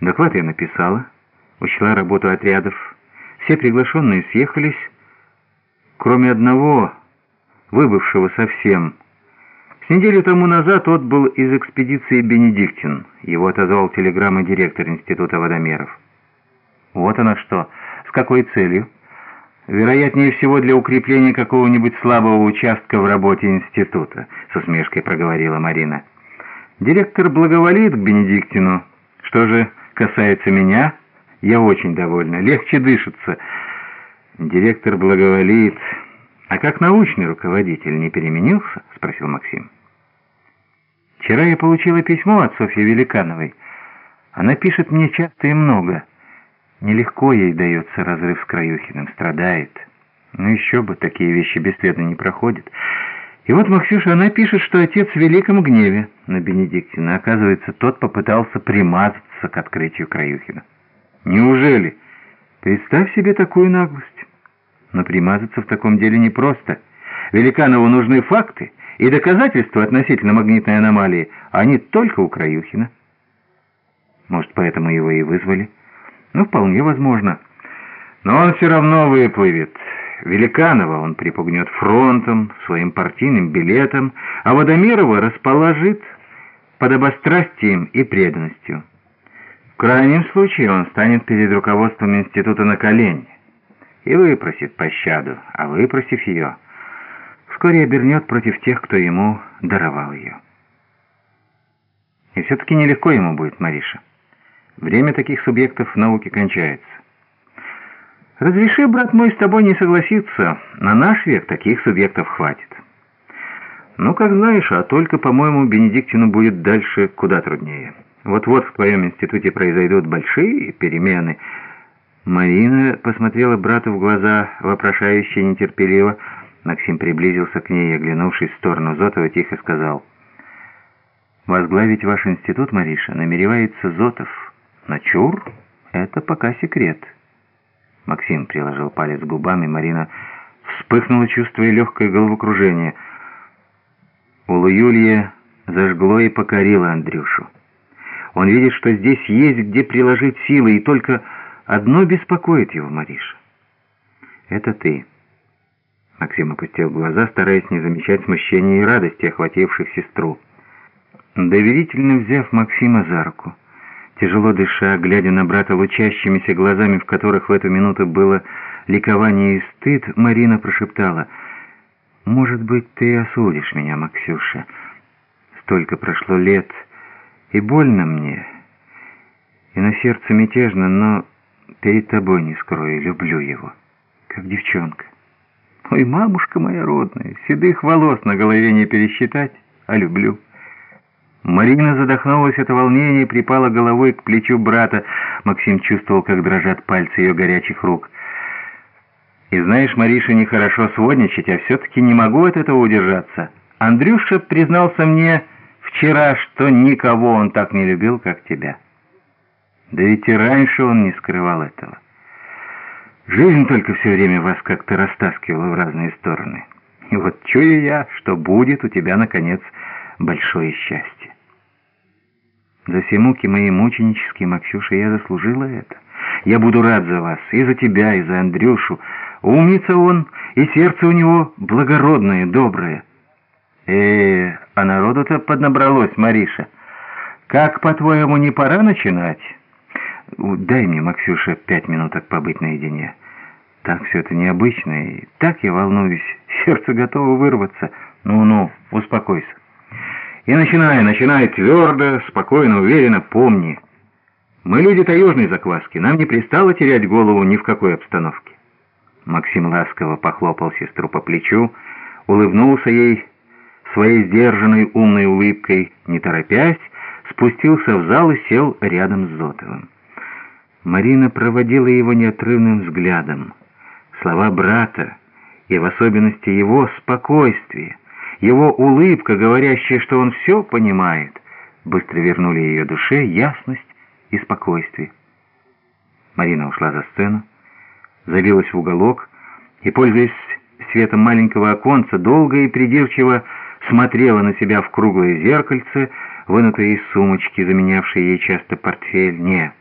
Доклад я написала, учла работу отрядов. Все приглашенные съехались, кроме одного, выбывшего совсем. С неделю тому назад отбыл из экспедиции Бенедиктин. Его отозвал телеграммой директор Института водомеров. Вот оно что. С какой целью? Вероятнее всего для укрепления какого-нибудь слабого участка в работе института, с усмешкой проговорила Марина. Директор благоволит к Бенедиктину. Что же касается меня, я очень довольна. Легче дышится. Директор благоволит. А как научный руководитель не переменился? Спросил Максим. Вчера я получила письмо от Софьи Великановой. Она пишет мне часто и много. Нелегко ей дается разрыв с Краюхиным, страдает. Ну еще бы, такие вещи бесследно не проходят. И вот, Максюша, она пишет, что отец в великом гневе на Бенедиктина. Оказывается, тот попытался примазаться к открытию Краюхина. Неужели? Представь себе такую наглость. Но примазаться в таком деле непросто. Великанову нужны факты и доказательства относительно магнитной аномалии, а не только у Краюхина. Может, поэтому его и вызвали? Ну, вполне возможно. Но он все равно выплывет. Великанова он припугнет фронтом, своим партийным билетом, а Водомерова расположит под обострастием и преданностью. В крайнем случае он станет перед руководством института на колени и выпросит пощаду, а выпросив ее, вскоре обернет против тех, кто ему даровал ее. И все-таки нелегко ему будет, Мариша. Время таких субъектов в науке кончается. Разреши, брат мой, с тобой не согласиться. На наш век таких субъектов хватит. Ну, как знаешь, а только, по-моему, Бенедиктину будет дальше куда труднее. Вот-вот в твоем институте произойдут большие перемены. Марина посмотрела брату в глаза, вопрошающе нетерпеливо. Максим приблизился к ней оглянувшись в сторону Зотова, тихо сказал. «Возглавить ваш институт, Мариша, намеревается Зотов». Но чур — это пока секрет. Максим приложил палец к губам, и Марина вспыхнула, чувствуя легкое головокружение. У Юлия зажгло и покорило Андрюшу. Он видит, что здесь есть где приложить силы, и только одно беспокоит его, Мариша. «Это ты». Максим опустил глаза, стараясь не замечать смущения и радости, охвативших сестру. Доверительно взяв Максима за руку, Тяжело дыша, глядя на брата лучащимися глазами, в которых в эту минуту было ликование и стыд, Марина прошептала, «Может быть, ты осудишь меня, Максюша. Столько прошло лет, и больно мне, и на сердце мятежно, но перед тобой не скрою, люблю его, как девчонка. Ой, мамушка моя родная, седых волос на голове не пересчитать, а люблю». Марина задохнулась от волнения и припала головой к плечу брата. Максим чувствовал, как дрожат пальцы ее горячих рук. «И знаешь, Мариша, нехорошо сводничать, а все-таки не могу от этого удержаться. Андрюша признался мне вчера, что никого он так не любил, как тебя. Да ведь и раньше он не скрывал этого. Жизнь только все время вас как-то растаскивала в разные стороны. И вот чую я, что будет у тебя, наконец, большое счастье. За все муки мои мученические, Максюша, я заслужила это. Я буду рад за вас, и за тебя, и за Андрюшу. Умница он, и сердце у него благородное, доброе. Э, а народу-то поднабралось, Мариша. Как, по-твоему, не пора начинать? Дай мне, Максюша, пять минуток побыть наедине. Так все это необычно, и так я волнуюсь. Сердце готово вырваться. Ну-ну, успокойся. И начинай, начинай твердо, спокойно, уверенно, помни. Мы люди таежной закваски, нам не пристало терять голову ни в какой обстановке. Максим ласково похлопал сестру по плечу, улыбнулся ей своей сдержанной умной улыбкой, не торопясь, спустился в зал и сел рядом с Зотовым. Марина проводила его неотрывным взглядом. Слова брата, и в особенности его спокойствие — его улыбка, говорящая, что он все понимает, быстро вернули ее душе ясность и спокойствие. Марина ушла за сцену, забилась в уголок и, пользуясь светом маленького оконца, долго и придирчиво смотрела на себя в круглое зеркальце, вынутое из сумочки, заменявшей ей часто портфель. Нет,